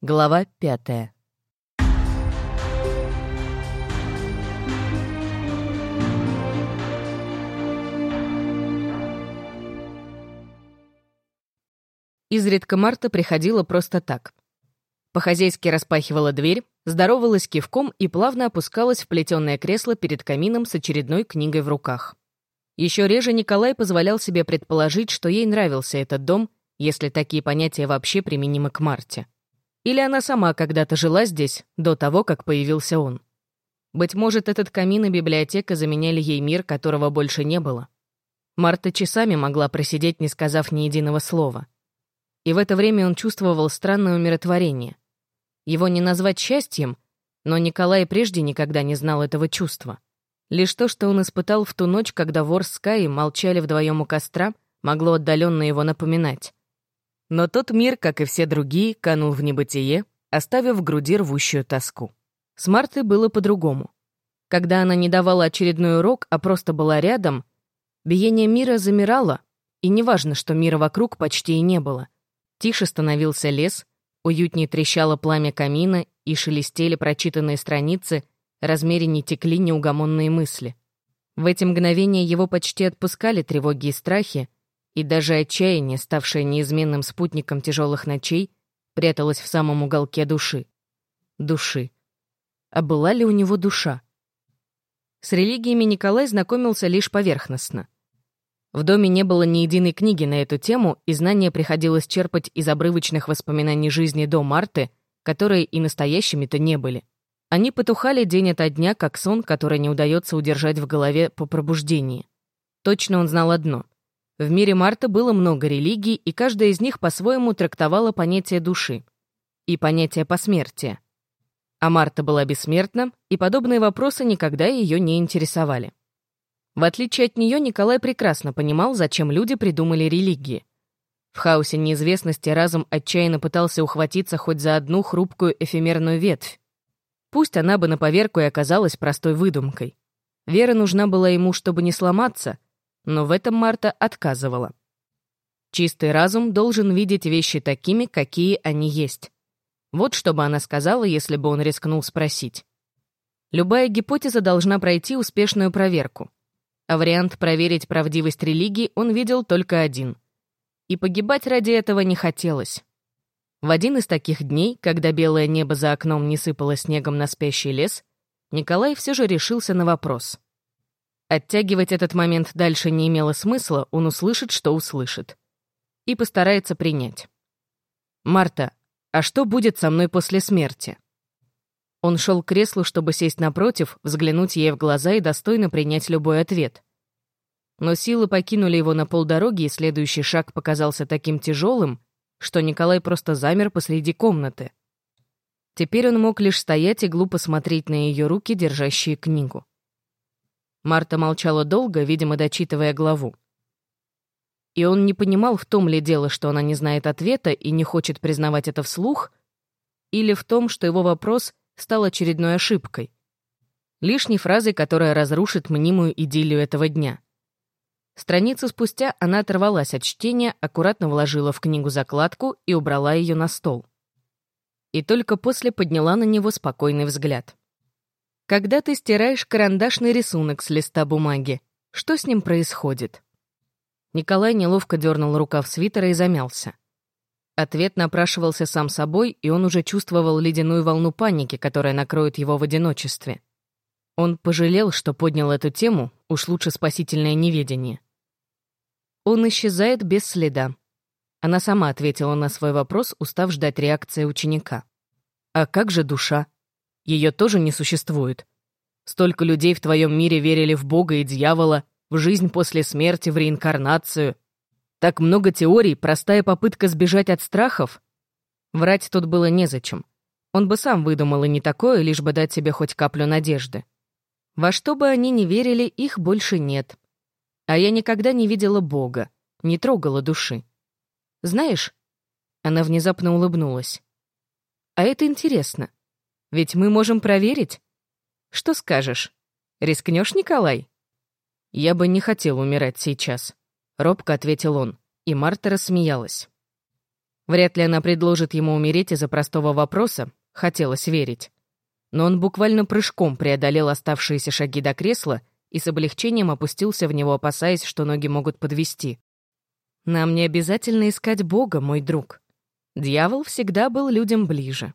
Глава пятая. Изредка Марта приходила просто так. По-хозяйски распахивала дверь, здоровалась кивком и плавно опускалась в плетеное кресло перед камином с очередной книгой в руках. Еще реже Николай позволял себе предположить, что ей нравился этот дом, если такие понятия вообще применимы к Марте. Или она сама когда-то жила здесь, до того, как появился он. Быть может, этот камин и библиотека заменяли ей мир, которого больше не было. Марта часами могла просидеть, не сказав ни единого слова. И в это время он чувствовал странное умиротворение. Его не назвать счастьем, но Николай прежде никогда не знал этого чувства. Лишь то, что он испытал в ту ночь, когда вор с Каей молчали вдвоем у костра, могло отдаленно его напоминать. Но тот мир, как и все другие, канул в небытие, оставив в груди рвущую тоску. С Мартой было по-другому. Когда она не давала очередной урок, а просто была рядом, биение мира замирало, и неважно, что мира вокруг почти и не было. Тише становился лес, уютнее трещало пламя камина и шелестели прочитанные страницы, размереннее текли неугомонные мысли. В эти мгновения его почти отпускали тревоги и страхи, и даже отчаяние, ставшее неизменным спутником тяжелых ночей, пряталось в самом уголке души. Души. А была ли у него душа? С религиями Николай знакомился лишь поверхностно. В доме не было ни единой книги на эту тему, и знания приходилось черпать из обрывочных воспоминаний жизни до Марты, которые и настоящими-то не были. Они потухали день ото дня, как сон, который не удается удержать в голове по пробуждении. Точно он знал одно — в мире Марта было много религий, и каждая из них по-своему трактовала понятие души и понятие посмертия. А Марта была бессмертна, и подобные вопросы никогда ее не интересовали. В отличие от нее, Николай прекрасно понимал, зачем люди придумали религии. В хаосе неизвестности разум отчаянно пытался ухватиться хоть за одну хрупкую эфемерную ветвь. Пусть она бы на поверку и оказалась простой выдумкой. Вера нужна была ему, чтобы не сломаться — но в этом Марта отказывала. Чистый разум должен видеть вещи такими, какие они есть. Вот что бы она сказала, если бы он рискнул спросить. Любая гипотеза должна пройти успешную проверку. А вариант проверить правдивость религии он видел только один. И погибать ради этого не хотелось. В один из таких дней, когда белое небо за окном не сыпало снегом на спящий лес, Николай все же решился на вопрос. Оттягивать этот момент дальше не имело смысла, он услышит, что услышит. И постарается принять. «Марта, а что будет со мной после смерти?» Он шел к креслу, чтобы сесть напротив, взглянуть ей в глаза и достойно принять любой ответ. Но силы покинули его на полдороги, и следующий шаг показался таким тяжелым, что Николай просто замер посреди комнаты. Теперь он мог лишь стоять и глупо смотреть на ее руки, держащие книгу. Марта молчала долго, видимо, дочитывая главу. И он не понимал, в том ли дело, что она не знает ответа и не хочет признавать это вслух, или в том, что его вопрос стал очередной ошибкой. Лишней фразой, которая разрушит мнимую идиллию этого дня. Страницу спустя она оторвалась от чтения, аккуратно вложила в книгу закладку и убрала ее на стол. И только после подняла на него спокойный взгляд. Когда ты стираешь карандашный рисунок с листа бумаги, что с ним происходит? Николай неловко дернул рукав свитера и замялся. Ответ напрашивался сам собой, и он уже чувствовал ледяную волну паники, которая накроет его в одиночестве. Он пожалел, что поднял эту тему, уж лучше спасительное неведение. Он исчезает без следа. Она сама ответила на свой вопрос, устав ждать реакции ученика. «А как же душа?» Ее тоже не существует. Столько людей в твоем мире верили в Бога и дьявола, в жизнь после смерти, в реинкарнацию. Так много теорий, простая попытка сбежать от страхов. Врать тут было незачем. Он бы сам выдумал и не такое, лишь бы дать себе хоть каплю надежды. Во что бы они ни верили, их больше нет. А я никогда не видела Бога, не трогала души. Знаешь, она внезапно улыбнулась. А это интересно. Ведь мы можем проверить. Что скажешь? Рискнешь, Николай? Я бы не хотел умирать сейчас, робко ответил он, и Марта рассмеялась. Вряд ли она предложит ему умереть из-за простого вопроса, хотелось верить. Но он буквально прыжком преодолел оставшиеся шаги до кресла и с облегчением опустился в него, опасаясь, что ноги могут подвести. «Нам не обязательно искать Бога, мой друг. Дьявол всегда был людям ближе».